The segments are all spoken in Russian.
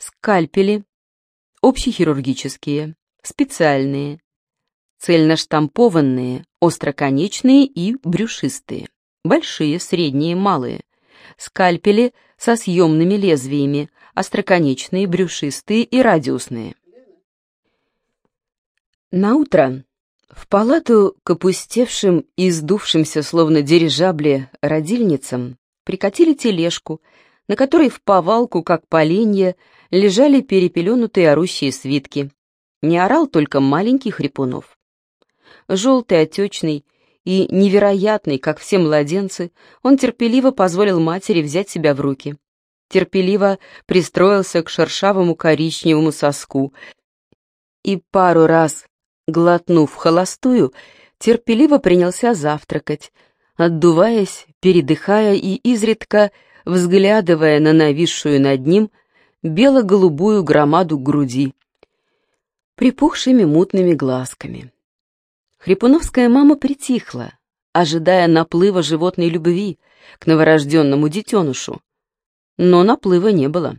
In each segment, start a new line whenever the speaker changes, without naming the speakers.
скальпели, общехирургические, специальные, цельноштампованные, остроконечные и брюшистые, большие, средние, малые, скальпели со съемными лезвиями, остроконечные, брюшистые и радиусные. На утро в палату к опустевшим и сдувшимся, словно дирижабли, родильницам прикатили тележку, на которой в повалку, как поленья, лежали перепеленутые орущие свитки. Не орал только маленький Хрипунов. Желтый, отечный и невероятный, как все младенцы, он терпеливо позволил матери взять себя в руки. Терпеливо пристроился к шершавому коричневому соску и пару раз глотнув холостую, терпеливо принялся завтракать, отдуваясь, передыхая и изредка взглядывая на нависшую над ним бело-голубую громаду груди, припухшими мутными глазками. Хрипуновская мама притихла, ожидая наплыва животной любви к новорожденному детенышу. Но наплыва не было.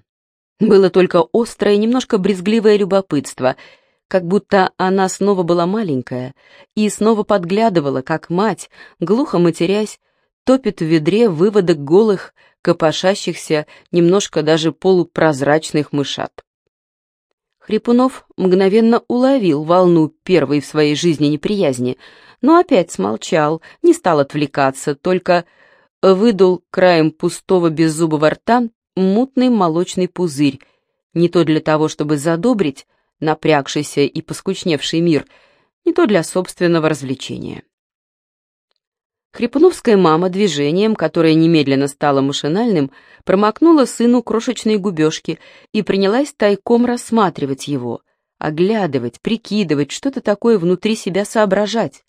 Было только острое, немножко брезгливое любопытство — как будто она снова была маленькая и снова подглядывала, как мать, глухо матерясь, топит в ведре выводок голых, копошащихся, немножко даже полупрозрачных мышат. Хрипунов мгновенно уловил волну первой в своей жизни неприязни, но опять смолчал, не стал отвлекаться, только выдул краем пустого беззубого рта мутный молочный пузырь, не то для того, чтобы задобрить, напрягшийся и поскучневший мир, не то для собственного развлечения. Хрипуновская мама движением, которое немедленно стало машинальным, промокнула сыну крошечные губежки и принялась тайком рассматривать его, оглядывать, прикидывать, что-то такое внутри себя соображать,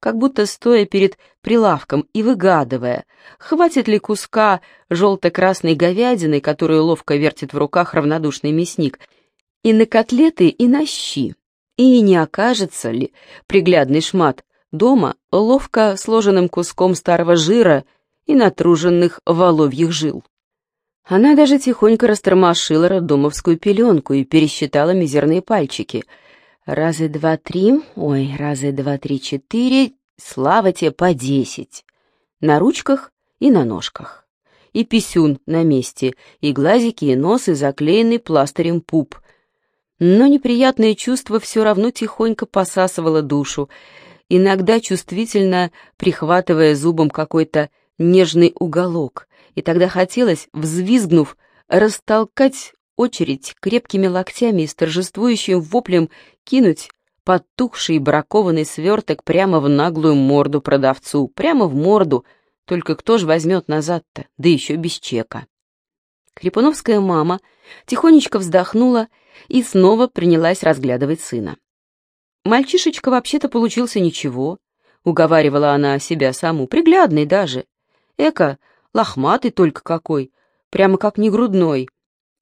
как будто стоя перед прилавком и выгадывая, хватит ли куска желто-красной говядины, которую ловко вертит в руках равнодушный мясник, и на котлеты, и на щи. И не окажется ли приглядный шмат дома ловко сложенным куском старого жира и натруженных воловьих жил. Она даже тихонько растормошила роддомовскую пеленку и пересчитала мизерные пальчики. Разы два-три, ой, разы два-три, четыре, слава тебе, по десять. На ручках и на ножках. И писюн на месте, и глазики, и нос, и заклеенный пластырем пуп, но неприятное чувство все равно тихонько посасывало душу, иногда чувствительно прихватывая зубом какой-то нежный уголок, и тогда хотелось, взвизгнув, растолкать очередь крепкими локтями и с торжествующим воплем кинуть потухший бракованный сверток прямо в наглую морду продавцу, прямо в морду, только кто ж возьмет назад-то, да еще без чека. Хрипуновская мама тихонечко вздохнула и снова принялась разглядывать сына. «Мальчишечка вообще-то получился ничего», — уговаривала она себя саму, приглядный даже. «Эка, лохматый только какой, прямо как не грудной».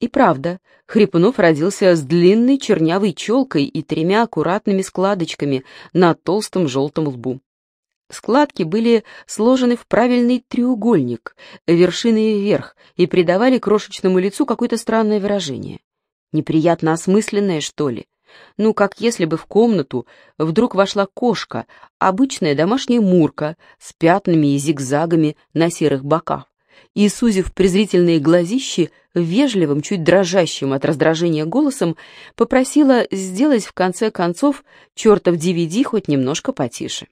И правда, Хрипунов родился с длинной чернявой челкой и тремя аккуратными складочками на толстом желтом лбу. Складки были сложены в правильный треугольник, вершиной вверх, и придавали крошечному лицу какое-то странное выражение. Неприятно осмысленное, что ли? Ну, как если бы в комнату вдруг вошла кошка, обычная домашняя мурка с пятнами и зигзагами на серых боках, и, сузив презрительные глазищи, вежливым, чуть дрожащим от раздражения голосом, попросила сделать в конце концов чертов DVD хоть немножко потише.